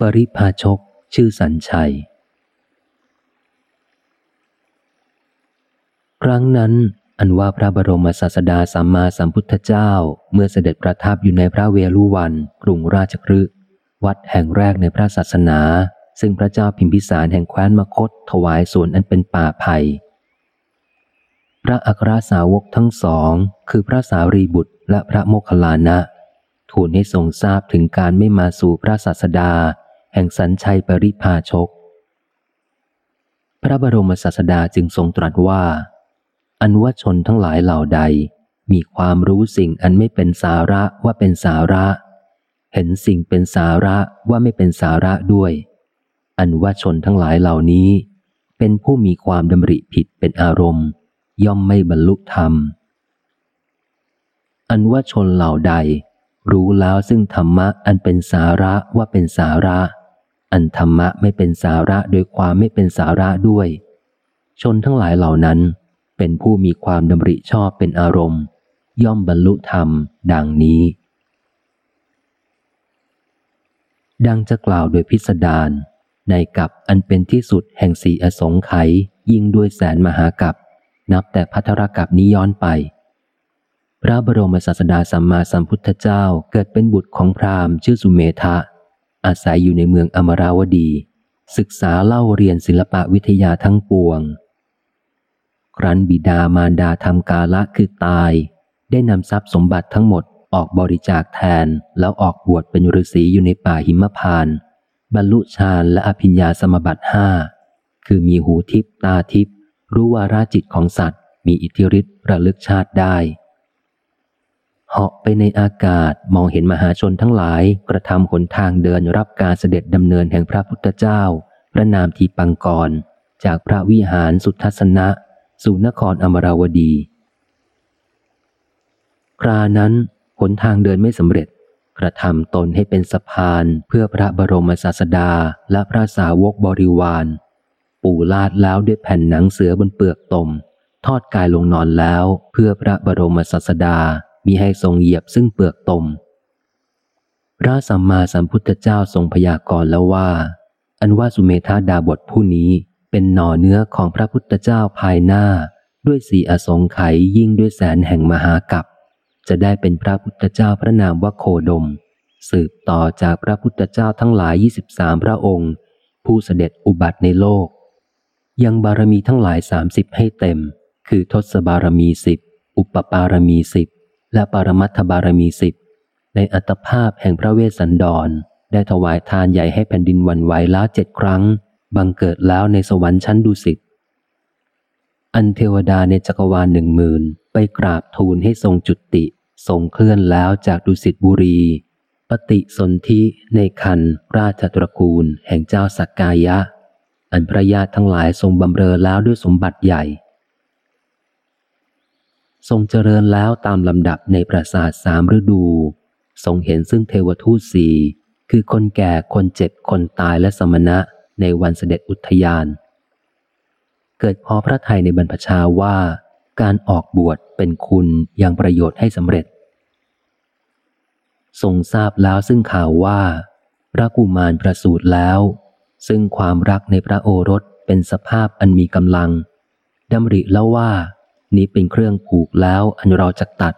ปริพาชก ชื่อสัญชัย ครั้งนั้นอันว่าพระบรมศาสดาสัมมาสัมพุทธเจ้า เมื่อเสด็จประทับอยู่ในพระเวลุวัน กรุงราชคฤห์วัดแห่งแรกในพระศาสนา ซึ่งพระเจ้าพิมพิสารแห่งแคว้นมคต ถวายส่วนอันเป็นป่าไผ่พระอัครสาวกทั้งสอง คือพระสารีบุตรและพระโมคคัลลานะ ทูลให้ทรงทราบถึงการไม่มาสู่พระศาสดา แห่งสัญชัยปริพาชก พระบรมศาสดาจึงทรงตรัสว่า อันว่าชนทั้งหลายเหล่าใด มีความรู้สิ่งอันไม่เป็นสาระว่าเป็นสาระ เห็นสิ่งเป็นสาระว่าไม่เป็นสาระด้วย อันว่าชนทั้งหลายเหล่านี้ เป็นผู้มีความดำริผิดเป็นอารมณ์ ย่อมไม่บรรลุธรรม อันว่าชนเหล่าใดรู้แล้วซึ่งธรรมะอันเป็นสาระว่าเป็นสาระ อันธรรมะไม่เป็นสาระโดยความไม่เป็นสาระด้วย ชนทั้งหลายเหล่านั้น เป็นผู้มีความดำริชอบเป็นอารมณ์ ย่อมบรรลุธรรม ดังนี้ ดังจะกล่าวโดยพิสดารในกับอันเป็นที่สุดแห่งสีอสงไขยยิ่งด้วยแสนมหากับนับแต่พัทรกับนี้ย้อนไป พระบรมศาสดาสัมมาสัมพุทธเจ้าเกิดเป็นบุตรของพราหมณ์ชื่อสุเมธะ อาศัยอยู่ในเมืองอมราวดี ศึกษาเล่าเรียนศิลปะวิทยาทั้งปวง ครั้นบิดามารดาทำกาละคือตาย ได้นำทรัพย์สมบัติทั้งหมดออกบริจาคแทนแล้วออกบวชเป็นฤาษีอยู่ในป่าหิมพาน บรรลุฌานและอภิญญาสมบัติห้าคือมีหูทิพตาทิพรู้วาราจิตของสัตว์ มีอิทธิฤทธิ์ระลึกชาติได้ เหาะไปในอากาศมองเห็นมหาชนทั้งหลายกระทำหนทางเดินรับการเสด็จดำเนินแห่งพระพุทธเจ้า พระนามทีปังกร จากพระวิหารสุทัศนะ สู่นครอมราวดี ครานั้นหนทางเดินไม่สำเร็จ กระทำตนให้เป็นสะพานเพื่อพระบรมศาสดาและพระสาวกบริวาร ปูลาดแล้วด้วยแผ่นหนังเสือบนเปลือกตม ทอดกายลงนอนแล้วเพื่อพระบรมศาสดา มีให้ทรงเหยียบซึ่งเปลือกตม พระสัมมาสัมพุทธเจ้าทรงพยากรณ์แล้วว่า อันว่าสุเมธาดาบทผู้นี้เป็นหน่อเนื้อของพระพุทธเจ้าภายหน้า ด้วยสีอสงไขยยิ่งด้วยแสนแห่งมหากัปจะได้เป็นพระพุทธเจ้าพระนามว่าโคดม สืบต่อจากพระพุทธเจ้าทั้งหลายยี่สิบสามพระองค์ ผู้เสด็จอุบัติในโลก ยังบารมีทั้งหลายสามสิบให้เต็ม คือทศบารมีสิบอุปปารมีสิบ และปรมัตถบารมีสิบในอัตภาพแห่งพระเวสสันดร ได้ถวายทานใหญ่ให้แผ่นดินวันไหวล้วเจ็ดครั้ง บังเกิดแล้วในสวรรค์ชั้นดุสิตอันเทวดาในจักรวาลหนึ่งหมื่นไปกราบทูลให้ทรงจุติทรงเคลื่อนแล้วจากดุสิตบุรี ปฏิสนธิในคันราชตระกูล แห่งเจ้าสักกายะ อันพระญาติทั้งหลายทรงบำเรอแล้วด้วยสมบัติใหญ่ ทรงเจริญแล้วตามลำดับในปราสาทสามฤดู ทรงเห็นซึ่งเทวทูตสี่คือคนแก่คนเจ็บคนตายและสมณะในวันเสด็จอุทยาน เกิดพอพระไทยในบรรพชาว่า การออกบวชเป็นคุณยังประโยชน์ให้สำเร็จ ทรงทราบแล้วซึ่งข่าวว่า พระกุมารประสูติแล้ว ซึ่งความรักในพระโอรสเป็นสภาพอันมีกำลังดำริแล้วว่า นี้เป็นเครื่องผูกแล้วอันเราจะตัด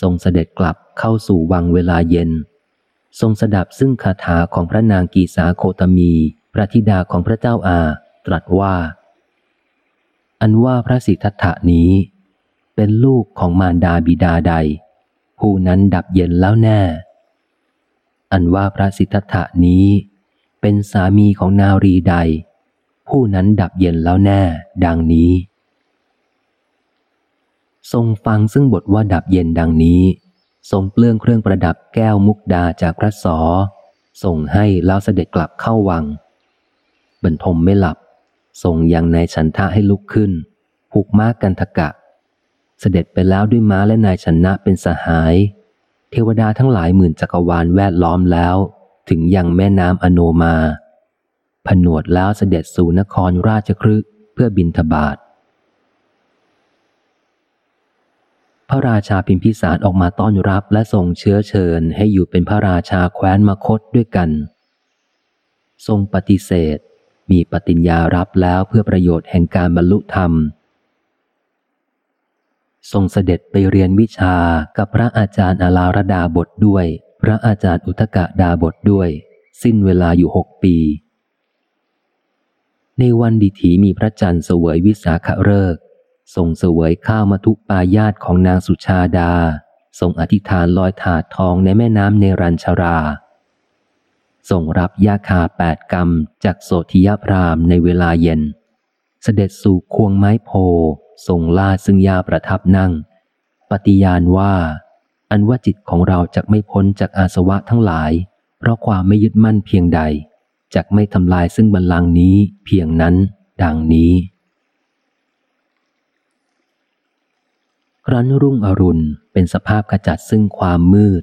ทรงเสด็จกลับเข้าสู่วังเวลาเย็น ทรงสดับซึ่งคาถาของพระนางกีสาโคตมี พระธิดาของพระเจ้าอาตรัสว่า อันว่าพระสิทธัตถานี้ เป็นลูกของมารดาบิดาใด ผู้นั้นดับเย็นแล้วแน่ อันว่าพระสิทธัตถานี้ เป็นสามีของนารีใด ผู้นั้นดับเย็นแล้วแน่ ดังนี้ ทรงฟังซึ่งบทว่าดับเย็นดังนี้ ทรงเปลื้องเครื่องประดับแก้วมุกดาจากพระสอส่งให้แล้วเสด็จกลับเข้าวัง บรรทมไม่หลับ ทรงยังนายฉันทะให้ลุกขึ้น ผูกม้ากันทกะ เสด็จไปแล้วด้วยม้าและนายชนะเป็นสหาย เทวดาทั้งหลายหมื่นจักรวาลแวดล้อมแล้ว ถึงยังแม่น้ำอโนมา ผนวดแล้วเสด็จสู่นครราชครึเพื่อบินทบาทพระราชาพิมพิสารออกมาต้อนรับและส่งเชื้อเชิญให้อยู่เป็นพระราชาแคว้นมคตด้วยกัน ทรงปฏิเสธ มีปฏิญญารับแล้วเพื่อประโยชน์แห่งการบรรลุธรรม ทรงเสด็จไปเรียนวิชากับพระอาจารย์อาลารดาบทด้วย พระอาจารย์อุทกะดาบทด้วย สิ้นเวลาอยู่หกปี ในวันดิถีมีพระจันทร์เสวยวิสาขฤกษ์ทรงเสวยข้าวมาทุปายาตของนางสุชาดา ทรงอธิษฐานลอยถาดทองในแม่น้ำเนรัญชราทรงรับยาคาแปดกรรมจากโสธิยพรามในเวลาเย็น เสด็จสู่ควงไม้โพทรงลาซึ่งยาประทับนั่ง ปฏิญาณว่า อันว่าจิตของเราจะไม่พ้นจากอาสวะทั้งหลาย เพราะความไม่ยึดมั่นเพียงใด จะไม่ทำลายซึ่งบัลลังก์นี้เพียงนั้นดังนี้ ครั้นรุ่งอรุณเป็นสภาพขจัดซึ่งความมืด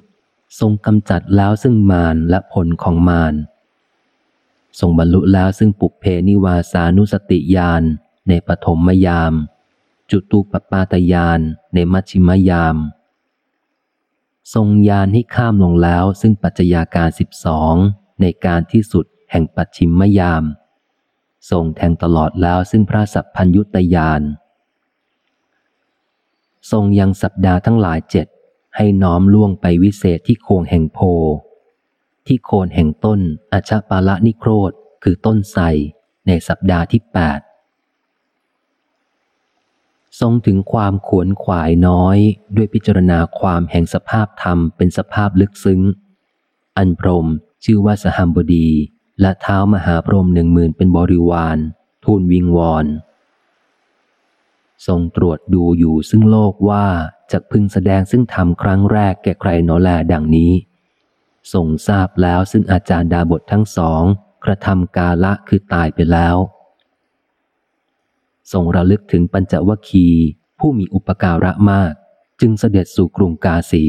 ทรงกำจัดแล้วซึ่งมารและผลของมารทรงบรรลุแล้วซึ่งปุเพนิวาสานุสติญาณในปฐมยาม จุตูปปาตยานในมัชชิมยาม ทรงยานให้ข้ามลงแล้วซึ่งปัจจยาการสิบสองในการที่สุด แห่งปัจฉิมมยามทรงแทงตลอดแล้วซึ่งพระสัพพัญยุตยานทรงยังสัปดาห์ทั้งหลายเจ็ดให้น้อมล่วงไปวิเศษที่โคนแห่งโพ ที่โคนแห่งต้นอชปาละนิโครธคือต้นไทรในสัปดาห์ที่แปดทรงถึงความขวนขวายน้อยด้วยพิจารณาความแห่งสภาพธรรมเป็นสภาพลึกซึ้ง อันพรมชื่อว่าสหัมบดี และเท้ามหาพรหมหนึ่งหมื่นเป็นบริวาร ทูลวิงวอนทรงตรวจดูอยู่ซึ่งโลกว่าจะพึงแสดงซึ่งทำครั้งแรกแก่ใครโนแลดังนี้ทรงทราบแล้วซึ่งอาจารย์ดาบททั้งสองกระทำกาละคือตายไปแล้วทรงระลึกถึงปัญจวัคคีผู้มีอุปการะมาก จึงเสด็จสู่กรุงกาสี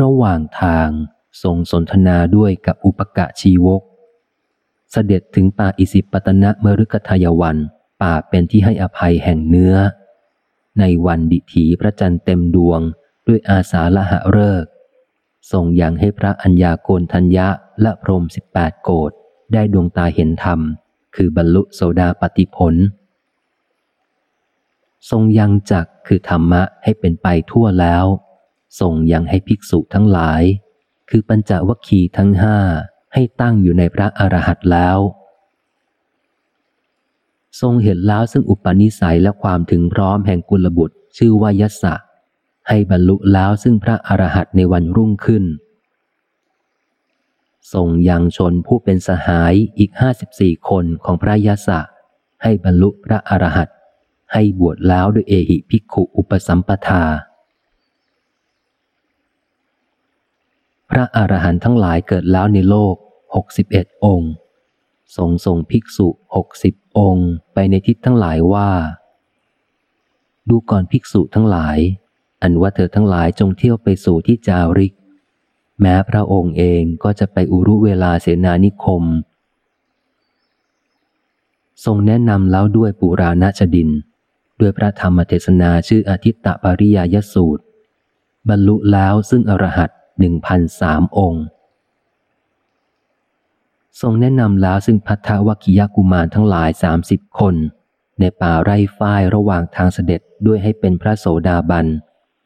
ระหว่างทาง ทรงสนทนาด้วยกับอุปกะชีวก เสด็จถึงป่าอิสิปตนะเมรุกทายวัน ป่าเป็นที่ให้อภัยแห่งเนื้อ ในวันดิถีพระจันทร์เต็มดวงด้วยอาสาละหะเลิกทรงยังให้พระอัญญาโกนทัญญะและพรมสิบแปดโกดได้ดวงตาเห็นธรรม คือบรรลุโสดาปติผล ทรงยังจักคือธรรมะให้เป็นไปทั่วแล้ว ทรงยังให้ภิกษุทั้งหลาย คือปัญจวัคคีย์ทั้งห้าให้ตั้งอยู่ในพระอรหันต์แล้ว ทรงเห็นแล้วซึ่งอุปนิสัยและความถึงพร้อมแห่งกุลบุตร ชื่อว่ายศะให้บรรลุแล้วซึ่งพระอรหันต์ในวันรุ่งขึ้น ทรงยังชนผู้เป็นสหายอีกห้าสิบสี่คนของพระยศะให้บรรลุพระอรหันต์ให้บวชแล้วด้วยเอหิภิกขุอุปสัมปทา พระอรหันต์ทั้งหลายเกิดแล้วในโลกหกสิบเอ็ดองค์ทรงส่งภิกษุหกสิบองค์ ไปในทิศทั้งหลายว่า ดูก่อนภิกษุทั้งหลาย อันว่าเธอทั้งหลายจงเที่ยวไปสู่ที่จาริก แม้พระองค์เองก็จะไปอุรุเวลาเสนานิคม ทรงแนะนำแล้วด้วยปุราณชดิน ด้วยพระธรรมเทศนาชื่ออาทิตตปริยายสูตร บรรลุแล้วซึ่งอรหัต หนึ่งพันสามองค์ ทรงแนะนำแล้วซึ่งพัทธวัคิยกุมารทั้งหลายสามสิบคน ในป่าไร่ฝ้ายระหว่างทางเสด็จด้วยให้เป็นพระโสดาบัน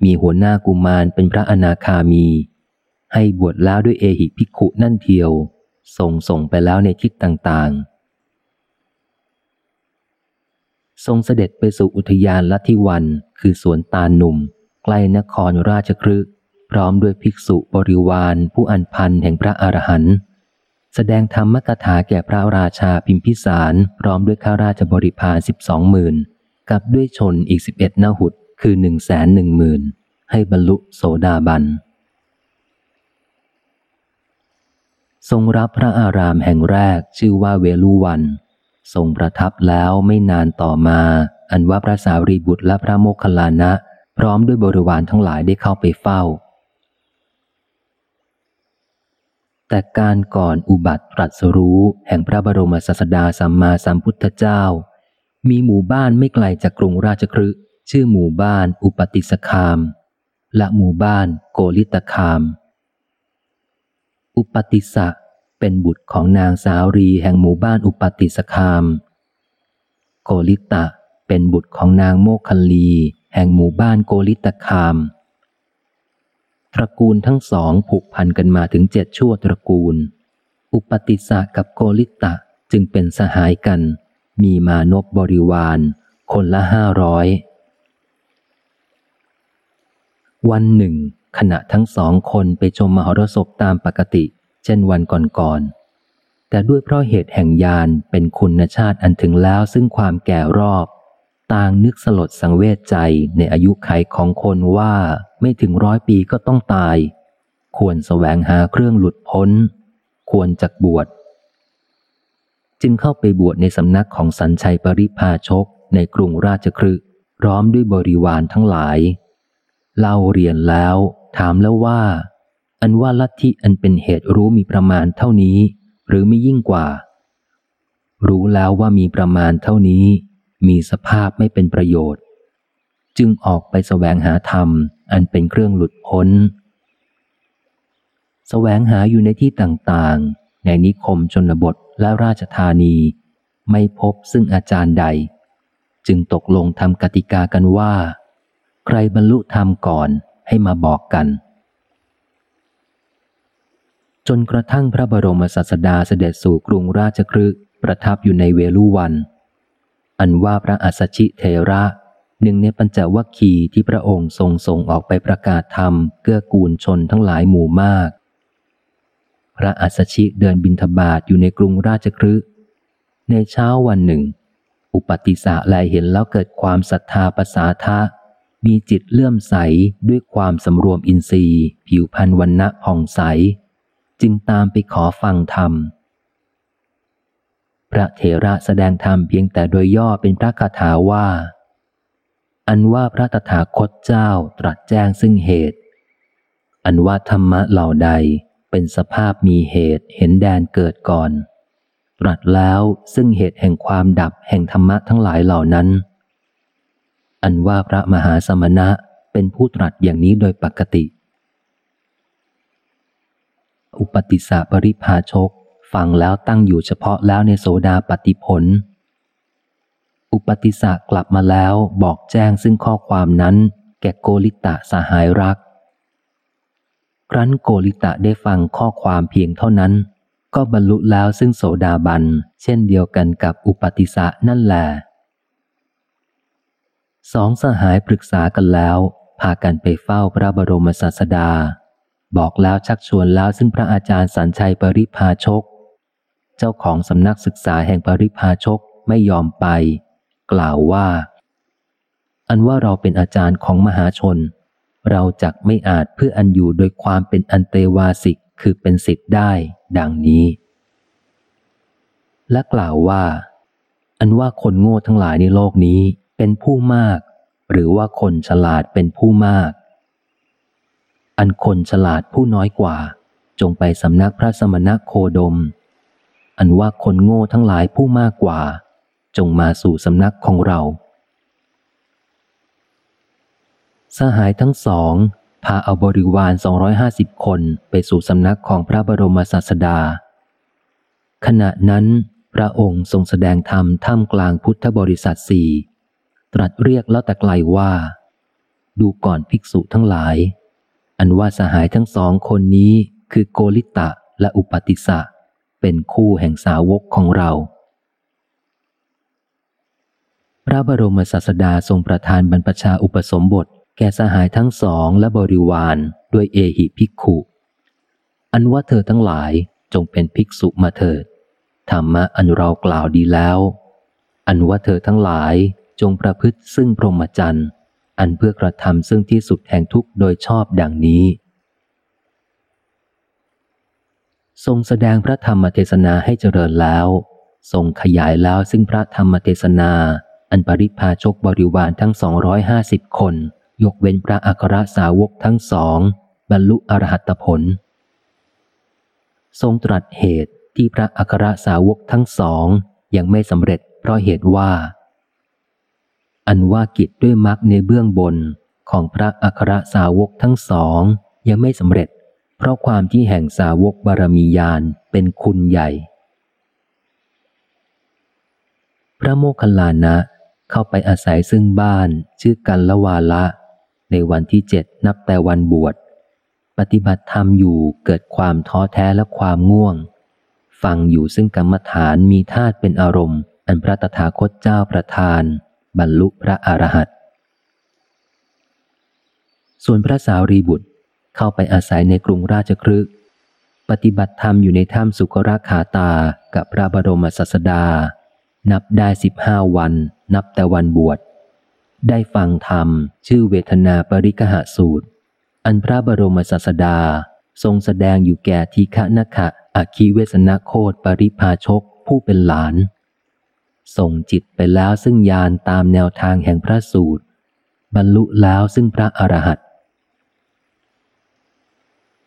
มีหัวหน้ากุมารเป็นพระอนาคามี ให้บวชแล้วด้วยเอหิภิกขุนั่นเทียว ส่งส่งไปแล้วในทิศต่างๆทรงเสด็จไปสู่อุทยานลัทธิวัน คือสวนตาลหนุ่ม ใกล้นครราชครึก พร้อมด้วยภิกษุบริวารผู้อันพันแห่งพระอรหันต์แสดงธรรมกถาแก่พระราชาพิมพิสาร พร้อมด้วยข้าราชบริพารสิบสองหมื่นกับด้วยชนอีกสิบเอ็ดนาหุดคือหนึ่งแสนหนึ่งหมื่นให้บรรลุโสดาบัน ทรงรับพระอารามแห่งแรกชื่อว่าเวลุวัน ทรงประทับแล้วไม่นานต่อมา อันว่าพระสารีบุตรและพระโมคคัลลานะ พร้อมด้วยบริวารทั้งหลายได้เข้าไปเฝ้า แต่การก่อนอุบัติตรัสรู้แห่งพระบรมศาสดาสัมมาสัมพุทธเจ้า มีหมู่บ้านไม่ไกลจากกรุงราชคฤห์ชื่อหมู่บ้านอุปติสสคาม และหมู่บ้านโกลิตคาม อุปติสสะเป็นบุตรของนางสารีแห่งหมู่บ้านอุปติสสคาม โกลิตะเป็นบุตรของนางโมคคัลลี แห่งหมู่บ้านโกลิตคาม ตระกูลทั้งสองผูกพันกันมาถึงเจ็ดชั่วตระกูล อุปติสะกับโกลิตะจึงเป็นสหายกัน มีมานบบริวาร คนละห้าร้อยวันหนึ่ง ขณะทั้งสองคนไปชมมหรสพตามปกติ เช่นวันก่อนๆแต่ด้วยเพราะเหตุแห่งยานเป็นคุณชาติอันถึงแล้วซึ่งความแก่รอบ ต่างนึกสลดสังเวชใจในอายุไขของคนว่าไม่ถึงร้อยปีก็ต้องตาย ควรแสวงหาเครื่องหลุดพ้น ควรจักบวช จึงเข้าไปบวชในสำนักของสัญชัยปริพาชกในกรุงราชครึพร้อมด้วยบริวารทั้งหลาย เล่าเรียนแล้ว ถามแล้วว่า อันว่าลัทธิอันเป็นเหตุรู้มีประมาณเท่านี้ หรือไม่ยิ่งกว่า รู้แล้วว่ามีประมาณเท่านี้ มีสภาพไม่เป็นประโยชน์ จึงออกไปแสวงหาธรรม อันเป็นเครื่องหลุดพ้นแสวงหาอยู่ในที่ต่างๆ ในนิคมชนบทและราชธานี ไม่พบซึ่งอาจารย์ใด จึงตกลงทำกติกากันว่า ใครบรรลุธรรมก่อนให้มาบอกกันจนกระทั่งพระบรมศาสดาเสด็จสู่กรุงราชครึกประทับอยู่ในเวลุวัน อันว่าพระอัสชิเทระ หนึ่งในปัญจวัคคีย์ที่พระองค์ทรงส่งออกไปประกาศธรรม เกื้อกูลชนทั้งหลายหมู่มาก พระอัสชิเดินบินทบาทอยู่ในกรุงราชครึในเช้าวันหนึ่ง อุปติสะแลเห็นแล้วเกิดความศรัทธาประสาทะ มีจิตเลื่อมใสด้วยความสำรวมอินทรีย์ ผิวพรรณวันณะผ่องใส จึงตามไปขอฟังธรรม พระเถระแสดงธรรมเพียงแต่โดยย่อเป็นพระคาถาว่า อันว่าพระตถาคตเจ้าตรัสแจ้งซึ่งเหตุ อันว่าธรรมะเหล่าใดเป็นสภาพมีเหตุเห็นแดนเกิดก่อน ตรัสแล้วซึ่งเหตุแห่งความดับแห่งธรรมะทั้งหลายเหล่านั้น อันว่าพระมหาสมณะเป็นผู้ตรัสอย่างนี้โดยปกติ อุปติสาปริภาชก ฟังแล้วตั้งอยู่เฉพาะแล้วในโสดาปฏิผล อุปติสากลับมาแล้วบอกแจ้งซึ่งข้อความนั้น แก่โกลิตะสหายรัก ครั้นโกลิตะได้ฟังข้อความเพียงเท่านั้น ก็บรรลุแล้วซึ่งโสดาบัน เช่นเดียวกันกับอุปติสะนั่นแหละสองสหายปรึกษากันแล้ว พากันไปเฝ้าพระบรมศาสดา บอกแล้วชักชวนแล้วซึ่งพระอาจารย์สัญชัยปริพาชก เจ้าของสำนักศึกษาแห่งปริพาชกไม่ยอมไป กล่าวว่า อันว่าเราเป็นอาจารย์ของมหาชน เราจักไม่อาจเพื่ออันอยู่โดยความเป็นอันเตวาสิกคือเป็นสิทธิ์ได้ ดังนี้ และกล่าวว่า อันว่าคนโง่ทั้งหลายในโลกนี้เป็นผู้มาก หรือว่าคนฉลาดเป็นผู้มาก อันคนฉลาดผู้น้อยกว่า จงไปสำนักพระสมณโคดม อันว่าคนโง่ทั้งหลายผู้มากกว่า จงมาสู่สำนักของเรา สหายทั้งสอง พาเอาบริวาร 250 คนไปสู่สำนักของพระบรมศาสดา ขณะนั้น พระองค์ทรงแสดงธรรมท่ามกลางพุทธบริษัทสี่ตรัสเรียกแล้วแต่ไกลว่า ดูก่อนภิกษุทั้งหลาย อันว่าสหายทั้งสองคนนี้คือโกลิตะและอุปติสะ เป็นคู่แห่งสาวกของเรา พระบรมศาสดาทรงประทานบรรพชาอุปสมบท แก่สหายทั้งสองและบริวารด้วยเอหิภิกขุ อันว่าเธอทั้งหลายจงเป็นภิกษุมาเถิดธรรมะอันเรากล่าวดีแล้ว อันว่าเธอทั้งหลายจงประพฤติซึ่งพรหมจรรย์ อันเพื่อกระทำซึ่งที่สุดแห่งทุกโดยชอบดังนี้ ทรงแสดงพระธรรมเทศนาให้เจริญแล้ว ทรงขยายแล้วซึ่งพระธรรมเทศนา อันปริพาชกบริวารทั้งสองร้อยห้าสิบคน ยกเว้นพระอัครสาวกทั้งสอง บรรลุอรหัตผล ทรงตรัสเหตุที่พระอัครสาวกทั้งสองยังไม่สำเร็จเพราะเหตุว่า อันว่ากิจด้วยมรรคในเบื้องบนของพระอัครสาวกทั้งสองยังไม่สำเร็จ เพราะความที่แห่งสาวกบารมียานเป็นคุณใหญ่ พระโมคคัลลานะเข้าไปอาศัยซึ่งบ้านชื่อกันละวาละ ในวันที่เจ็ดนับแต่วันบวช ปฏิบัติธรรมอยู่เกิดความท้อแท้และความง่วง ฟังอยู่ซึ่งกรรมฐานมีธาตุเป็นอารมณ์ อันพระตถาคตเจ้าประทาน บรรลุพระอรหันต์ส่วนพระสาวรีบุตร เข้าไปอาศัยในกรุงราชครึก ปฏิบัติธรรมอยู่ในถ้ำสุกราขาตากับพระบรมศาสดา นับได้สิบห้าวัน นับแต่วันบวช ได้ฟังธรรม ชื่อเวทนาปริกหสูตร อันพระบรมศาสดาทรงแสดงอยู่แก่ทีฆนคะอคิเวสนาโคตปริพาชกผู้เป็นหลาน ส่งจิตไปแล้วซึ่งยานตามแนวทางแห่งพระสูตร บรรลุแล้วซึ่งพระอรหันต์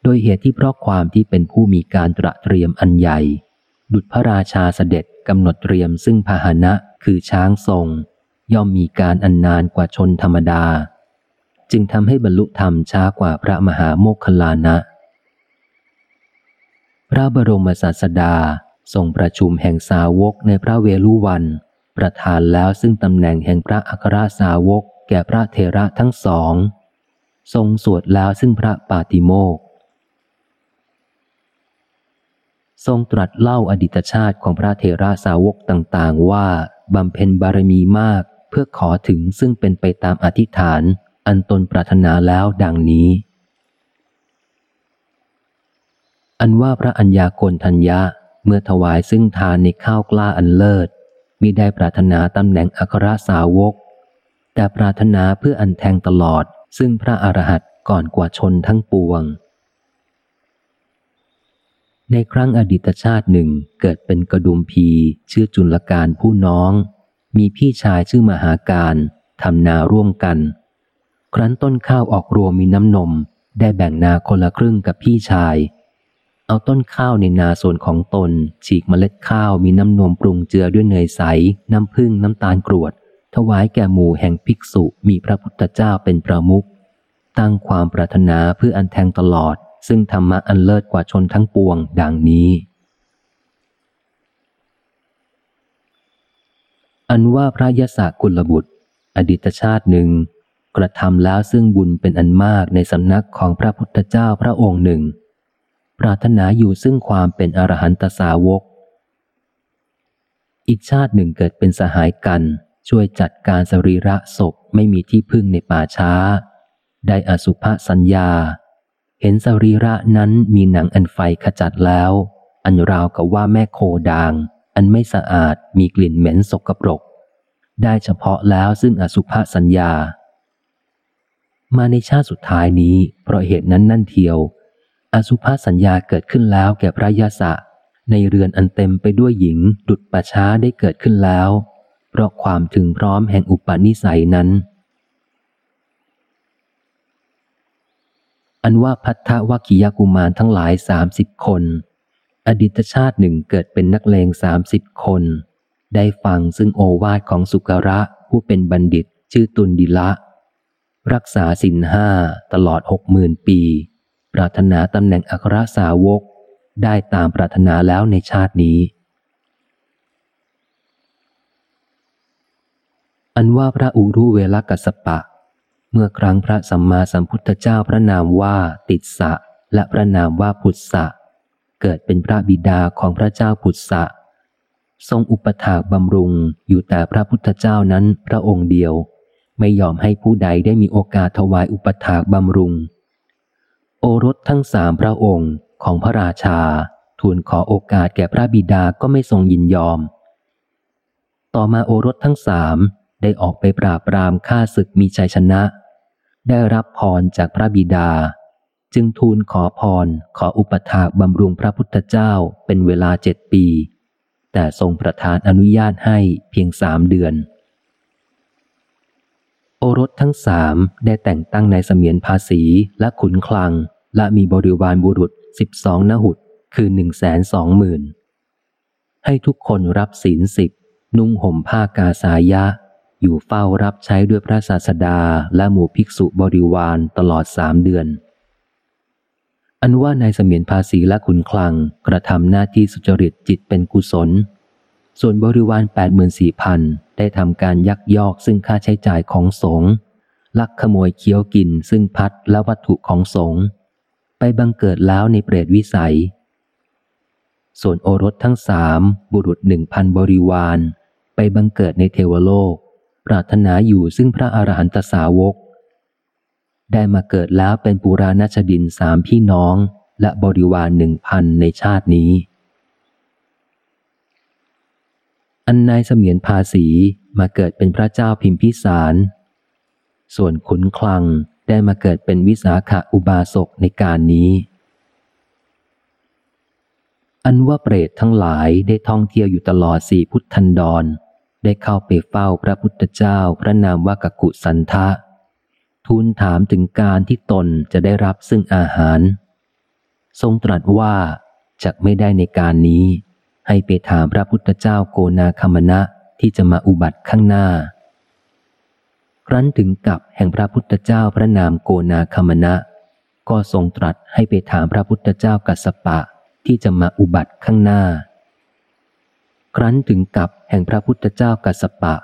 โดยเหตุที่เพราะความที่เป็นผู้มีการตระเตรียมอันใหญ่ ดุจพระราชาเสด็จกำหนดเตรียมซึ่งพาหนะคือช้างทรง ย่อมมีการอันนานกว่าชนธรรมดา จึงทำให้บรรลุธรรมช้ากว่าพระมหาโมคคลานะ พระบรมศาสดาทรงประชุมแห่งสาวกในพระเวลุวัน ประทานแล้วซึ่งตำแหน่งแห่งพระอัครสาวกแก่พระเทระทั้งสอง ทรงสวดแล้วซึ่งพระปาติโมก ทรงตรัสเล่าอดีตชาติของพระเทราสาวกต่างๆ ว่าบำเพ็ญบารมีมากเพื่อขอถึงซึ่งเป็นไปตามอธิษฐาน อันตนปรารถนาแล้วดังนี้ อันว่าพระัญญาโกณทัญญะเมื่อถวายซึ่งทานในข้าวกล้าอันเลิศมิได้ปรารถนาตำแหน่งอัครสาวก แต่ปรารถนาเพื่ออันแทงตลอดซึ่งพระอรหันต์ก่อนกว่าชนทั้งปวง ในครั้งอดีตชาติหนึ่งเกิดเป็นกระดุมพีชื่อจุลการผู้น้อง มีพี่ชายชื่อมหาการทำนาร่วมกัน ครั้นต้นข้าวออกรวมมีน้ำนม ได้แบ่งนาคนละครึ่งกับพี่ชาย เอาต้นข้าวในนาส่วนของตน ฉีกเมล็ดข้าวมีน้ำนมปรุงเจือด้วยเนยใส น้ำผึ้งน้ำตาลกรวด ถวายแก่หมู่แห่งภิกษุมีพระพุทธเจ้าเป็นประมุขตั้งความปรารถนาเพื่ออันแทงตลอด ซึ่งธรรมะอันเลิศกว่าชนทั้งปวงดังนี้ อันว่าพระยศกุลบุตร อดีตชาติหนึ่ง กระทำแล้วซึ่งบุญเป็นอันมากในสำนักของพระพุทธเจ้าพระองค์หนึ่ง ปรารถนาอยู่ซึ่งความเป็นอรหันตสาวก อีกชาติหนึ่งเกิดเป็นสหายกันช่วยจัดการสรีระศพไม่มีที่พึ่งในป่าช้า ได้อสุภสัญญา เห็นสรีระนั้นมีหนังอันไฟขจัดแล้ว อันราวกับว่าแม่โคดาง อันไม่สะอาดมีกลิ่นเหม็นสกปรก ได้เฉพาะแล้วซึ่งอสุภสัญญา มาในชาติสุดท้ายนี้ เพราะเหตุนั้นนั่นเทียว อสุภสัญญาเกิดขึ้นแล้วแก่พระยาศะในเรือนอันเต็มไปด้วยหญิงดุดประช้าได้เกิดขึ้นแล้ว เพราะความถึงพร้อมแห่งอุปนิสัยนั้น อันว่าพัทธวัคิยกุมารทั้งหลายสามสิบคน อดีตชาติหนึ่งเกิดเป็นนักเลงสามสิบคน ได้ฟังซึ่งโอวาทของสุกระผู้เป็นบัณฑิตชื่อตุนดิละ รักษาสินห้าตลอดหกหมื่นปี ปรารถนาตำแหน่งอัครสาวก ได้ตามปรารถนาแล้วในชาตินี้ อันว่าพระอุรุเวลกัสปะ เมื่อครั้งพระสัมมาสัมพุทธเจ้าพระนามว่าติดสะ และพระนามว่าพุทธะเกิดเป็นพระบิดาของพระเจ้าพุทธะทรงอุปถากบำรุงอยู่แต่พระพุทธเจ้านั้นพระองค์เดียว ไม่ยอมให้ผู้ใดได้มีโอกาสถวายอุปถากบำรุง โอรสทั้งสามพระองค์ของพระราชา ทูลขอโอกาสแก่พระบิดาก็ไม่ทรงยินยอม ต่อมาโอรสทั้งสามได้ออกไปปราบปรามฆ่าศึกมีชัยชนะ ได้รับพรจากพระบิดา จึงทูลขอพรขออุปถากบำรุงพระพุทธเจ้าเป็นเวลาเจ็ดปี แต่ทรงประทานอนุญาตให้เพียงสามเดือน โอรสทั้งสามได้แต่งตั้งในเสมียนภาษีและขุนคลัง และมีบริวารบุรุษสิบสองนหุดคือหนึ่งแสนสองหมื่นให้ทุกคนรับศีลสิบนุ่งห่มผ้ากาสายะ อยู่เฝ้ารับใช้ด้วยพระศาสดาและหมู่ภิกษุบริวารตลอดสามเดือน อันว่านายเสมียนภาษีและขุนคลังกระทำหน้าที่สุจริตจิตเป็นกุศล ส่วนบริวารแปดหมื่นสี่พันได้ทำการยักยอกซึ่งค่าใช้จ่ายของสงฆ์ลักขโมยเคี้ยวกินซึ่งพัดและวัตถุของสงฆ์ไปบังเกิดแล้วในเปรตวิสัย ส่วนโอรสทั้งสามบุรุษหนึ่งพันบริวาร ไปบังเกิดในเทวโลก ปรารถนาอยู่ซึ่งพระอรหันตสาวก ได้มาเกิดแล้วเป็นปุราณชดินสามพี่น้องและบริวารหนึ่งพันในชาตินี้ อันนายเสมียนภาษีมาเกิดเป็นพระเจ้าพิมพิสาร ส่วนขุนคลังได้มาเกิดเป็นวิสาขาอุบาสกในการนี้ อันว่าเปรตทั้งหลายได้ท่องเที่ยวอยู่ตลอดสี่พุทธันดร ได้เข้าไปเฝ้าพระพุทธเจ้าพระนามว่ากกุสันทะ ทูลถามถึงการที่ตนจะได้รับซึ่งอาหาร ทรงตรัสว่าจะไม่ได้ในการนี้ ให้ไปถามพระพุทธเจ้าโกนาคมณะที่จะมาอุบัติข้างหน้า ครั้นถึงกับแห่งพระพุทธเจ้าพระนามโกนาคมณะ ก็ทรงตรัสให้ไปถามพระพุทธเจ้ากัสปะที่จะมาอุบัติข้างหน้า ครั้นถึงกับแห่งพระพุทธเจ้ากัสปะ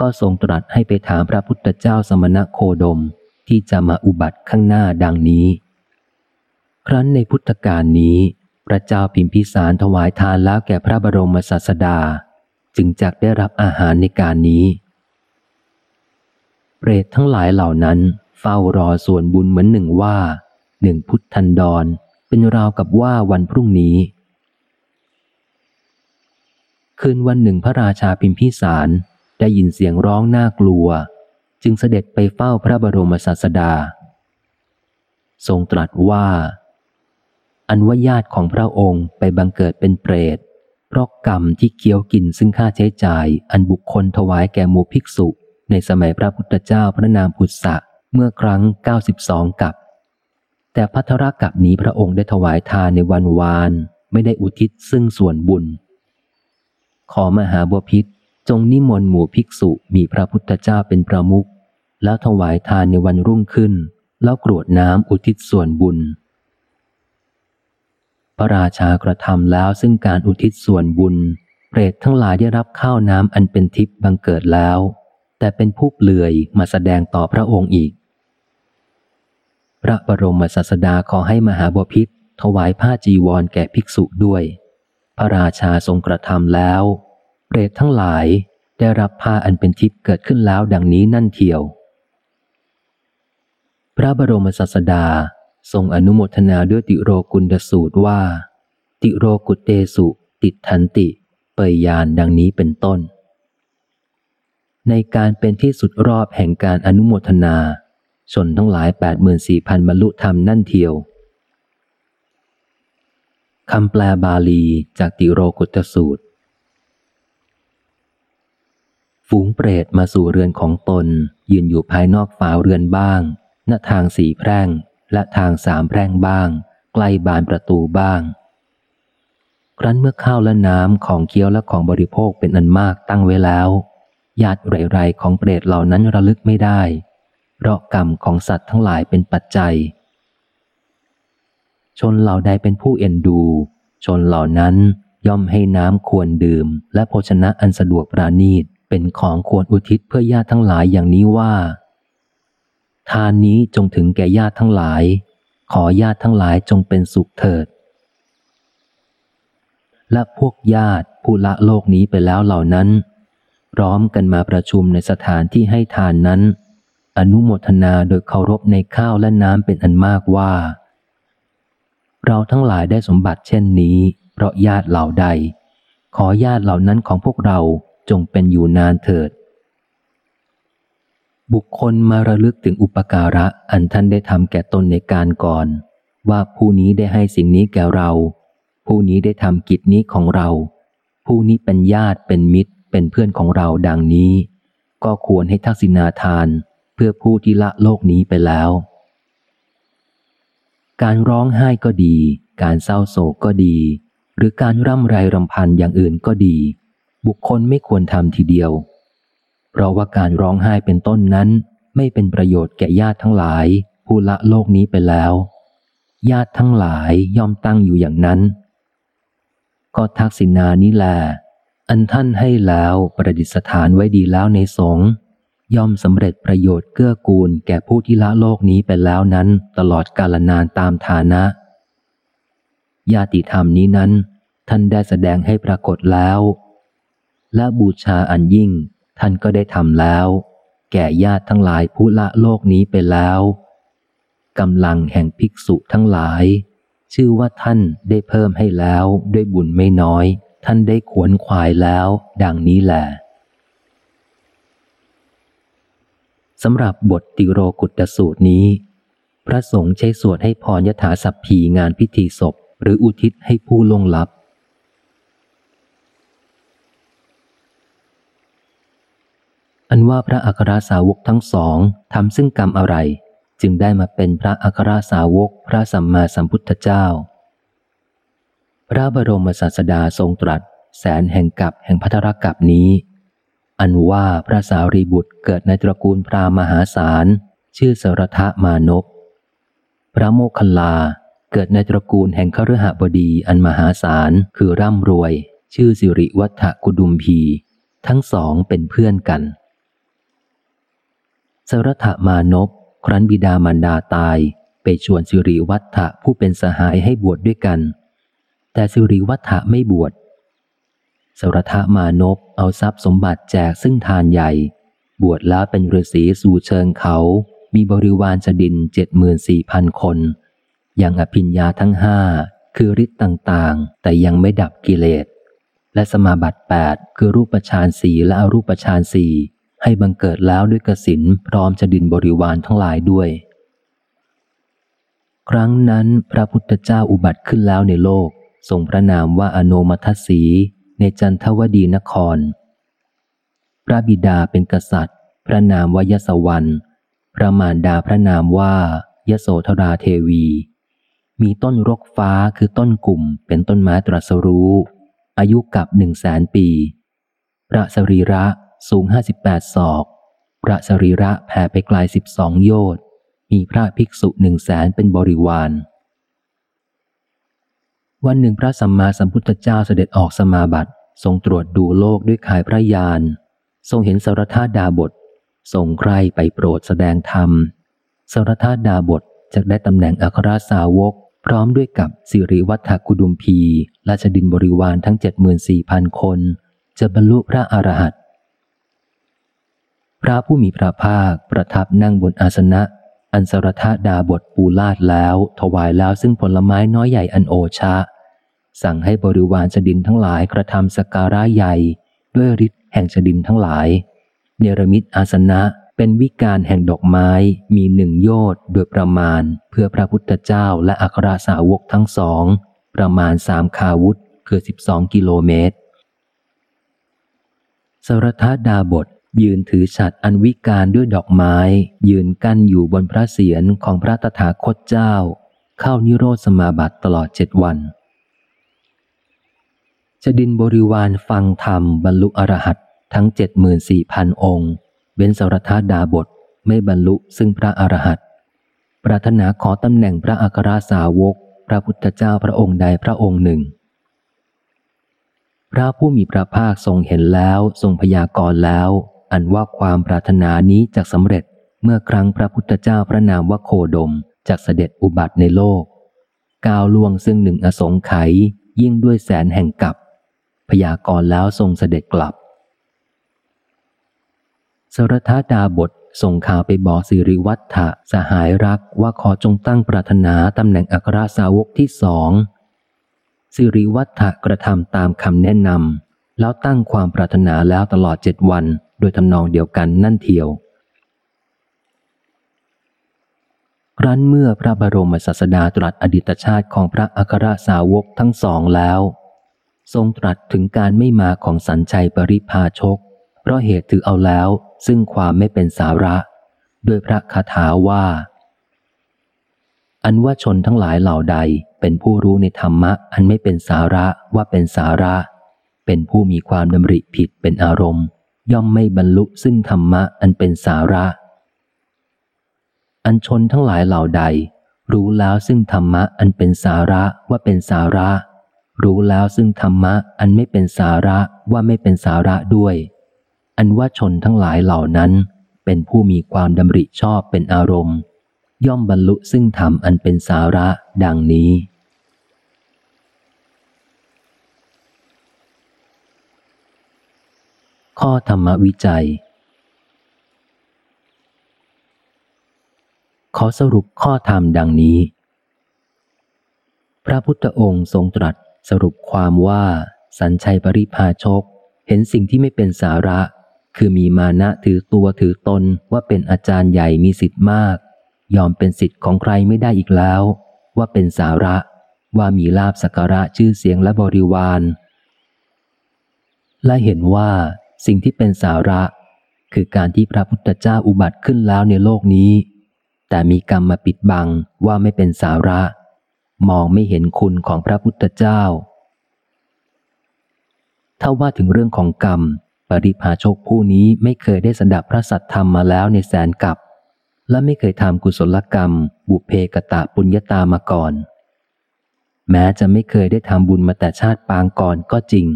ก็ทรงตรัสให้ไปถามพระพุทธเจ้าสมณะโคดมที่จะมาอุบัติข้างหน้าดังนี้ ครั้นในพุทธกาลนี้ พระเจ้าพิมพิสารถวายทานแล้วแก่พระบรมศาสดา จึงจักได้รับอาหารในการนี้ เปรตทั้งหลายเหล่านั้น เฝ้ารอส่วนบุญเหมือนหนึ่งว่าหนึ่งพุทธันดรเป็นราวกับว่าวันพรุ่งนี้ คืนวันหนึ่งพระราชาพิมพิสาร ได้ยินเสียงร้องน่ากลัว จึงเสด็จไปเฝ้าพระบรมศาสดา ทรงตรัสว่า อันว่าญาติของพระองค์ไปบังเกิดเป็นเปรตเพราะกรรมที่เคี้ยวกินซึ่งค่าใช้จ่าย อันบุคคลถวายแก่หมู่ภิกษุ ในสมัยพระพุทธเจ้าพระนามพุทธะเมื่อครั้ง 92 กับ แต่พัทรกับนี้พระองค์ได้ถวายทานในวันวาน ไม่ได้อุทิศซึ่งส่วนบุญ ขอมหาบพิษจงนิมนต์หมู่ภิกษุมีพระพุทธเจ้าเป็นประมุขแล้วถวายทานในวันรุ่งขึ้น แล้วกรวดน้ำอุทิศส่วนบุญ พระราชากระทำแล้วซึ่งการอุทิศส่วนบุญ เปรตทั้งหลายได้รับข้าวน้ำอันเป็นทิพย์บังเกิดแล้ว แต่เป็นผู้เปลือยมาแสดงต่อพระองค์อีก พระบรมศาสดาขอให้มหาบพิษถวายผ้าจีวรแก่ภิกษุด้วย พระราชาทรงกระทำแล้ว เปรตทั้งหลายได้รับผ้าอันเป็นทิพย์เกิดขึ้นแล้วดังนี้นั่นเทียว พระบรมศาสดาทรงอนุโมทนาด้วยติโรกุลดสูตรว่า ติโรกุเตสุ ติทันติ เปยยานดังนี้เป็นต้น ในการเป็นที่สุดรอบแห่งการอนุโมทนา ชนทั้งหลายแปดหมื่นสี่พันบรรลุธรรมนั่นเทียว คำแปลบาลีจากติโรกุตสูตร ฝูงเปรตมาสู่เรือนของตน ยืนอยู่ภายนอกฝาเรือนบ้างหน้าทางสี่แพร่ง และทางสามแพร่งบ้าง ใกล้บานประตูบ้าง ครั้นเมื่อข้าวและน้ำของเคี้ยวและของบริโภคเป็นอันมากตั้งไว้แล้ว ญาติไรๆของเปรตเหล่านั้นระลึกไม่ได้ เพราะกรรมของสัตว์ทั้งหลายเป็นปัจจัย ชนเหล่าใดเป็นผู้เอ็นดู ชนเหล่านั้นย่อมให้น้ำควรดื่ม และโภชนะอันสะดวกปราณีตเป็นของควรอุทิศเพื่อญาติทั้งหลายอย่างนี้ว่า ทานนี้จงถึงแก่ญาติทั้งหลาย ขอญาติทั้งหลายจงเป็นสุขเถิด และพวกญาติผู้ละโลกนี้ไปแล้วเหล่านั้น พร้อมกันมาประชุมในสถานที่ให้ทานนั้น อนุโมทนาโดยเคารพในข้าวและน้ำเป็นอันมากว่า เราทั้งหลายได้สมบัติเช่นนี้ เพราะญาติเหล่าใด ขอญาติเหล่านั้นของพวกเราจงเป็นอยู่นานเถิด บุคคลมาระลึกถึงอุปการะอันท่านได้ทำแก่ตนในการก่อน ว่าผู้นี้ได้ให้สิ่งนี้แก่เรา ผู้นี้ได้ทำกิจนี้ของเรา ผู้นี้เป็นญาติเป็นมิตร เป็นเพื่อนของเราดังนี้ ก็ควรให้ทักษิณาทานเพื่อผู้ที่ละโลกนี้ไปแล้ว การร้องไห้ก็ดี การเศร้าโศกก็ดี หรือการร่ำไรรำพันอย่างอื่นก็ดี บุคคลไม่ควรทำทีเดียว เพราะว่าการร้องไห้เป็นต้นนั้น ไม่เป็นประโยชน์แก่ญาติทั้งหลาย ผู้ละโลกนี้ไปแล้ว ญาติทั้งหลายย่อมตั้งอยู่อย่างนั้น ก็ทักษิณานี้แล อันท่านให้แล้วประดิษฐานไว้ดีแล้วในสงฆ์ ย่อมสำเร็จประโยชน์เกื้อกูลแก่ผู้ที่ละโลกนี้ไปแล้วนั้น ตลอดกาลนานตามฐานะ ญาติธรรมนี้นั้น ท่านได้แสดงให้ปรากฏแล้ว และบูชาอันยิ่ง ท่านก็ได้ทำแล้ว แก่ญาติทั้งหลายผู้ละโลกนี้ไปแล้วกำลังแห่งภิกษุทั้งหลาย ชื่อว่าท่านได้เพิ่มให้แล้วด้วยบุญไม่น้อย ท่านได้ขวนขวายแล้ว ดังนี้แหละ สำหรับบทติโรกุตสูตรนี้ พระสงฆ์ใช้สวดให้พรยถาสัพพีงานพิธีศพ หรืออุทิศให้ผู้ลงลับ อันว่าพระอัครสาวกทั้งสองทำซึ่งกรรมอะไร จึงได้มาเป็นพระอัครสาวกพระสัมมาสัมพุทธเจ้า พระบรมศาสดาทรงตรัสแสนแห่งกับแห่งพัทรกับนี้ อันว่าพระสารีบุตรเกิดในตระกูลพราหมหาศาล ชื่อสรทะมานพพระโมคคัลลาเกิดในตระกูลแห่งขรหบดีอันมหาศาลคือร่ำรวย ชื่อสิริวัฒกุดุมพี ทั้งสองเป็นเพื่อนกัน สรทะมานพครั้นบิดามารดาตายไปชวนสิริวัฒผู้เป็นสหายให้บวชดด้วยกัน แต่สิริวัฒไม่บวช สรทมานพเอาทรัพย์สมบัติแจกซึ่งทานใหญ่ บวชแล้วเป็นฤาษีสู่เชิงเขา มีบริวารจดินเจ็ดหมื่นสี่พันคนยังอภิญญาทั้งห้าคือฤทธิ์ต่างๆ แต่ยังไม่ดับกิเลส และสมาบัติแปดคือรูปฌานสีและอรูปฌานสี่ให้บังเกิดแล้วด้วยกสินพร้อมจะดินบริวารทั้งหลายด้วย ครั้งนั้นพระพุทธเจ้าอุบัติขึ้นแล้วในโลกทรงพระนามว่าอโนมัทสี ในจันทวดีนคร พระบิดาเป็นกษัตริย์ พระนามวายศวรรณพระมารดาพระนามว่ายโสธราเทวี มีต้นรกฟ้าคือต้นกลุ่มเป็นต้นไม้ตรัสรู้ อายุกับหนึ่งแสนปี พระสรีระสูงห้าสิบแปดศอก พระสรีระแผ่ไปไกลสิบสองโยชน์มีพระภิกษุหนึ่งแสนเป็นบริวาร วันหนึ่งพระสัมมาสัมพุทธเจ้าเสด็จออกสมาบัติ ทรงตรวจดูโลกด้วยขายพระยาน ทรงเห็นสรธาดาบททรงใครไปโปรดแสดงธรรมสรธาดาบทจะได้ตำแหน่งอัครสาวก พร้อมด้วยกับสิริวัฒกุดุมพีราชดินบริวารทั้งเจ็ดหมื่นสี่พันคน จะบรรลุพระอรหันต์พระผู้มีพระภาคประทับนั่งบนอาสนะ อันสรธาดาบทปูลาดแล้ว ถวายแล้วซึ่งผลไม้น้อยใหญ่อันโอชะ สั่งให้บริวารชดินทั้งหลายกระทำสการะใหญ่ ด้วยฤทธิ์แห่งชดินทั้งหลาย เนรมิตอาสนะเป็นวิการแห่งดอกไม้มีหนึ่งโยชน์โดยประมาณเพื่อพระพุทธเจ้าและอัครสาวกทั้งสอง ประมาณสามคาวุธคือสิบสองกิโลเมตร สรทดาบท ยืนถือฉัดอันวิการด้วยดอกไม้ ยืนกั้นอยู่บนพระเศียรของพระตถาคตเจ้า เข้านิโรธสมาบัติตลอดเจ็ดวันจะดินบริวารฟังธรรมบรรลุอรหัตทั้งเจ็ดหมื่นสี่พันองค์เว้นสรธาดาบทไม่บรรลุซึ่งพระอรหัตปรารถนาขอตำแหน่งพระอัครสาวก พระพุทธเจ้าพระองค์ใดพระองค์หนึ่ง พระผู้มีพระภาคทรงเห็นแล้วทรงพยากรณ์แล้ว อันว่าความปรารถนานี้จะสำเร็จเมื่อครั้งพระพุทธเจ้าพระนามว่าโคดมจากเสด็จอุบัติในโลก ก้าวล่วงซึ่งหนึ่งอสงไขยยิ่งด้วยแสนแห่งกับ พยากรณ์แล้วทรงเสด็จกลับ สรทดาบทส่งข่าวไปบอกสิริวัฒะสหายรักว่าขอจงตั้งปรารถนาตำแหน่งอัครสาวกที่สองสิริวัฒะกระทำตามคำแนะนำแล้วตั้งความปรารถนาแล้วตลอดเจ็ดวัน โดยทำนองเดียวกันนั่นเทียว ครั้นเมื่อพระบรมศาสดาตรัสอดีตชาติของพระอัครสาวกทั้งสองแล้ว ทรงตรัสถึงการไม่มาของสัญชัยปริพาชก เพราะเหตุถือเอาแล้วซึ่งความไม่เป็นสาระ ด้วยพระคาถาว่า อันว่าชนทั้งหลายเหล่าใดเป็นผู้รู้ในธรรมะ อันไม่เป็นสาระว่าเป็นสาระ เป็นผู้มีความดำริผิดเป็นอารมณ์ ย่อมไม่บรรลุซึ่งธรรมะอันเป็นสาระ อันชนทั้งหลายเหล่าใด รู้แล้วซึ่งธรรมะอันเป็นสาระว่าเป็นสาระ รู้แล้วซึ่งธรรมะอันไม่เป็นสาระว่าไม่เป็นสาระด้วย อันว่าชนทั้งหลายเหล่านั้นเป็นผู้มีความดำริชอบเป็นอารมณ์ ย่อมบรรลุซึ่งธรรมอันเป็นสาระดังนี้ ข้อธรรมวิจัย ขอสรุปข้อธรรมดังนี้ พระพุทธองค์ทรงตรัสสรุปความว่าสัญชัยปริพาชก เห็นสิ่งที่ไม่เป็นสาระ คือมีมานะถือตัวถือตนว่าเป็นอาจารย์ใหญ่มีสิทธิ์มาก ยอมเป็นสิทธิ์ของใครไม่ได้อีกแล้ว ว่าเป็นสาระว่ามีลาบสักการะชื่อเสียงและบริวาร และเห็นว่า สิ่งที่เป็นสาระ คือการที่พระพุทธเจ้าอุบัติขึ้นแล้วในโลกนี้ แต่มีกรรมมาปิดบังว่าไม่เป็นสาระ มองไม่เห็นคุณของพระพุทธเจ้า ถ้าว่าถึงเรื่องของกรรม ปริพาชกผู้นี้ไม่เคยได้สดับพระสัทธรรมมาแล้วในแสนกับ และไม่เคยทำกุศลกรรม บุเพกตะปุญญาตามาก่อน แม้จะไม่เคยได้ทำบุญมาแต่ชาติปางก่อนก็จริง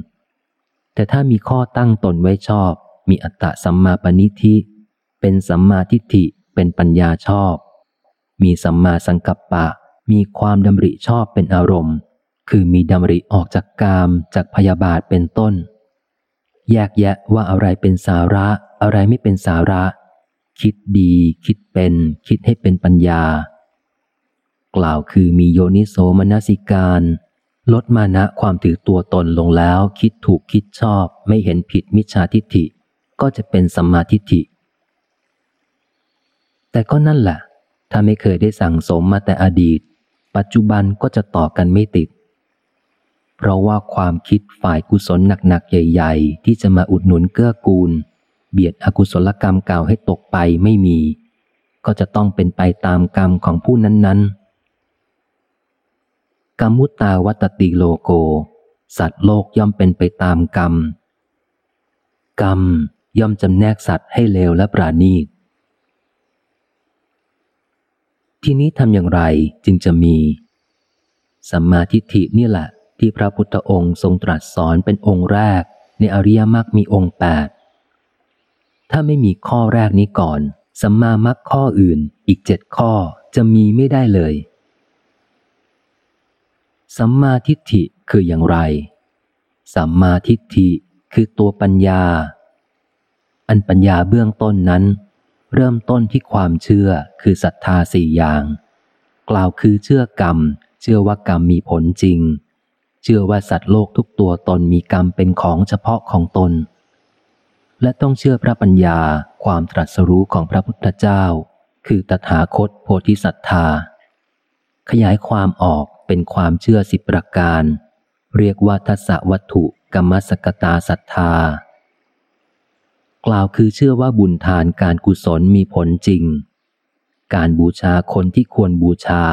แต่ถ้ามีข้อตั้งตนไว้ชอบ มีอัตตะสัมมาปณิธิ เป็นสัมมาทิฏฐิ เป็นปัญญาชอบ มีสัมมาสังกัปปะ มีความดำริชอบเป็นอารมณ์ คือมีดำริออกจากกาม จากพยาบาทเป็นต้น แยกแยะว่าอะไรเป็นสาระ อะไรไม่เป็นสาระ คิดดี คิดเป็น คิดให้เป็นปัญญา กล่าวคือมีโยนิโสมนสิการ ลดมานะความถือตัวตนลงแล้ว คิดถูกคิดชอบไม่เห็นผิดมิจฉาทิฏฐิ ก็จะเป็นสัมมาทิฏฐิ แต่ก็นั่นแหละ ถ้าไม่เคยได้สั่งสมมาแต่อดีต ปัจจุบันก็จะต่อกันไม่ติด เพราะว่าความคิดฝ่ายกุศลหนักๆใหญ่ ๆ ที่จะมาอุดหนุนเกื้อกูล เบียดอกุศลกรรมเก่าให้ตกไปไม่มี ก็จะต้องเป็นไปตามกรรมของผู้นั้นๆ กรรมุตตาวัตติโลโก สัตว์โลกย่อมเป็นไปตามกรรม กรรมย่อมจำแนกสัตว์ให้เลวและปราณีต ทีนี้ทำอย่างไรจึงจะมีสัมมาทิฏฐินี่แหละ ที่พระพุทธองค์ทรงตรัสสอนเป็นองค์แรก ในอริยมรรคมีองค์แปดถ้าไม่มีข้อแรกนี้ก่อน สัมมามรรคข้ออื่นอีกเจ็ดข้อจะมีไม่ได้เลย สัมมาทิฏฐิคืออย่างไร สัมมาทิฏฐิคือตัวปัญญา อันปัญญาเบื้องต้นนั้น เริ่มต้นที่ความเชื่อคือศรัทธาสี่อย่าง กล่าวคือเชื่อกรรม เชื่อว่ากรรมมีผลจริง เชื่อว่าสัตว์โลกทุกตัวตนมีกรรมเป็นของเฉพาะของตน และต้องเชื่อพระปัญญาความตรัสรู้ของพระพุทธเจ้า คือตถาคตโพธิสัตธา ขยายความออกเป็นความเชื่อสิบประการ เรียกว่าทัศวัตถุกรรมสกตาศรัทธา กล่าวคือเชื่อว่าบุญทานการกุศลมีผลจริง การบูชาคนที่ควรบูชา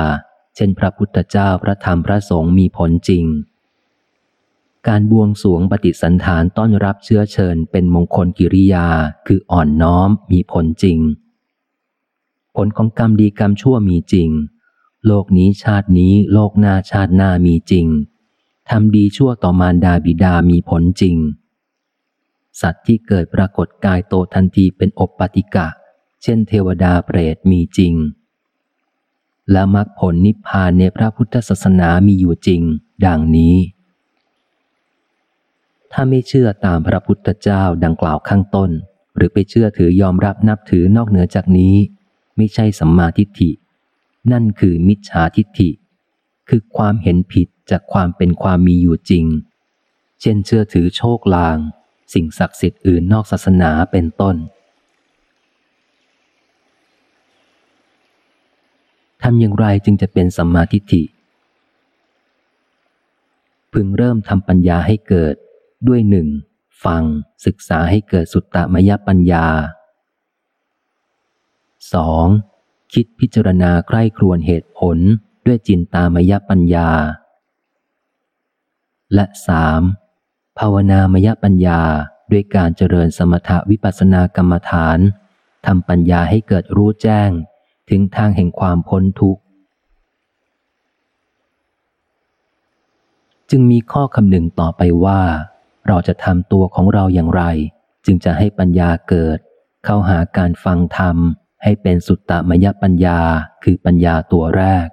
เช่นพระพุทธเจ้าพระธรรมพระสงฆ์มีผลจริง การบวงสวงปฏิสันฐานต้อนรับเชื้อเชิญเป็นมงคลกิริยาคืออ่อนน้อมมีผลจริง ผลของกรรมดีกรรมชั่วมีจริง โลกนี้ชาตินี้โลกหน้าชาติหน้ามีจริงทำดีชั่วต่อมารดาบิดามีผลจริง สัตว์ที่เกิดปรากฏกายโตทันทีเป็นอบปฏิกะ เช่นเทวดาเปรตมีจริง และมรรคผลนิพพานในพระพุทธศาสนามีอยู่จริง ดังนี้ ถ้าไม่เชื่อตามพระพุทธเจ้าดังกล่าวข้างต้น หรือไปเชื่อถือยอมรับนับถือนอกเหนือจากนี้ ไม่ใช่สัมมาทิฏฐิ นั่นคือมิจฉาทิฏฐิ คือความเห็นผิดจากความเป็นความมีอยู่จริง เช่นเชื่อถือโชคลาง สิ่งศักดิ์สิทธิ์อื่นนอกศาสนาเป็นต้นทำอย่างไรจึงจะเป็นสัมมาทิฏฐิ พึงเริ่มทำปัญญาให้เกิดด้วยหนึ่งฟังศึกษาให้เกิดสุตตมยปัญญาสอง คิดพิจารณาใคร่ครวญเหตุผลด้วยจินตามยปัญญา และสามภาวนามยปัญญาด้วยการเจริญสมถะวิปัสสนากรรมฐานทำปัญญาให้เกิดรู้แจ้ง ถึงทางแห่งความพ้นทุกข์ จึงมีข้อคำนึงต่อไปว่า เราจะทำตัวของเราอย่างไร จึงจะให้ปัญญาเกิด เข้าหาการฟังธรรม ให้เป็นสุตตมยปัญญาคือปัญญาตัวแรก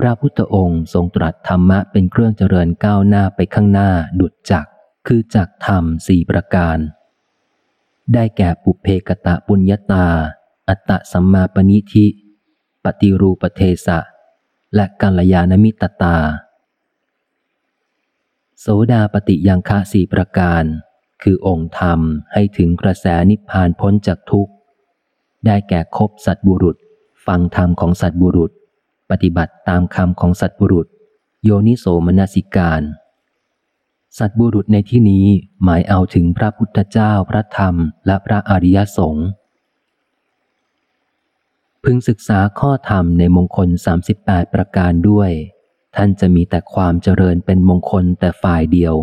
พระพุทธองค์ทรงตรัสธรรมะเป็นเครื่องเจริญก้าวหน้าไปข้างหน้าดุจจัก คือจักธรรมสี่ประการ ได้แก่ปุเพกตะปุญญาตา อัตตะสัมมาปณิธิ ปฏิรูปเทสะ และกัลยาณมิตตา โสดาปฏิยังคะสี่ประการ คือองค์ธรรมให้ถึงกระแสนิพพานพ้นจากทุกข์ ได้แก่คบสัตบุรุษ ฟังธรรมของสัตบุรุษ ปฏิบัติตามคำของสัตบุรุษ โยนิโสมนสิการ สัตบุรุษในที่นี้หมายเอาถึงพระพุทธเจ้าพระธรรมและพระอริยสงฆ์พึงศึกษาข้อธรรมในมงคล 38 ประการด้วย ท่านจะมีแต่ความเจริญเป็นมงคลแต่ฝ่ายเดียว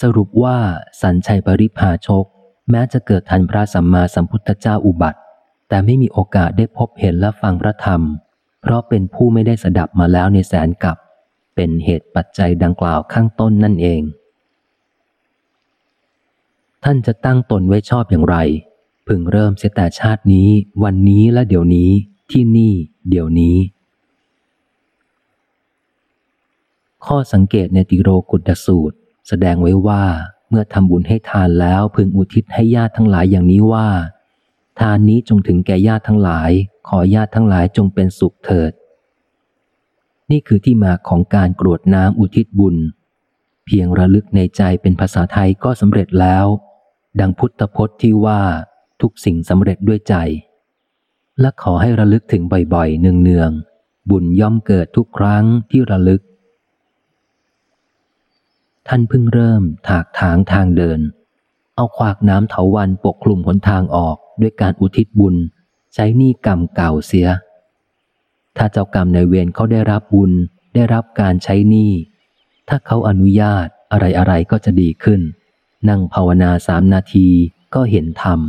สรุปว่าสัญชัยปริภาชก แม้จะเกิดทันพระสัมมาสัมพุทธเจ้าอุบัติ แต่ไม่มีโอกาสได้พบเห็นและฟังพระธรรม เพราะเป็นผู้ไม่ได้สดับมาแล้วในแสนกับ เป็นเหตุปัจจัยดังกล่าวข้างต้นนั่นเอง ท่านจะตั้งตนไว้ชอบอย่างไร พึงเริ่มเสียแต่ชาตินี้ วันนี้และเดี๋ยวนี้ที่นี่ เดี๋ยวนี้ ข้อสังเกตในติโรกุตสูตร แสดงไว้ว่าเมื่อทำบุญให้ทานแล้วพึงอุทิศให้ญาติทั้งหลายอย่างนี้ว่า ทานนี้จงถึงแก่ญาติทั้งหลาย ขอญาติทั้งหลายจงเป็นสุขเถิด นี่คือที่มาของการกรวดน้ำอุทิศบุญ เพียงระลึกในใจเป็นภาษาไทยก็สำเร็จแล้ว ดังพุทธพจน์ที่ว่าทุกสิ่งสำเร็จด้วยใจ และขอให้ระลึกถึงบ่อยๆเนืองๆบุญย่อมเกิดทุกครั้งที่ระลึก ท่านเพิ่งเริ่มถากถางทางเดิน เอาควากน้ำเถาวันปกคลุมหนทางออกด้วยการอุทิศบุญ ใช้หนี้กรรมเก่าเสีย ถ้าเจ้ากรรมในเวรเขาได้รับบุญ ได้รับการใช้หนี้ ถ้าเขาอนุญาตอะไรอะไรก็จะดีขึ้น นั่งภาวนาสามนาทีก็เห็นธรรม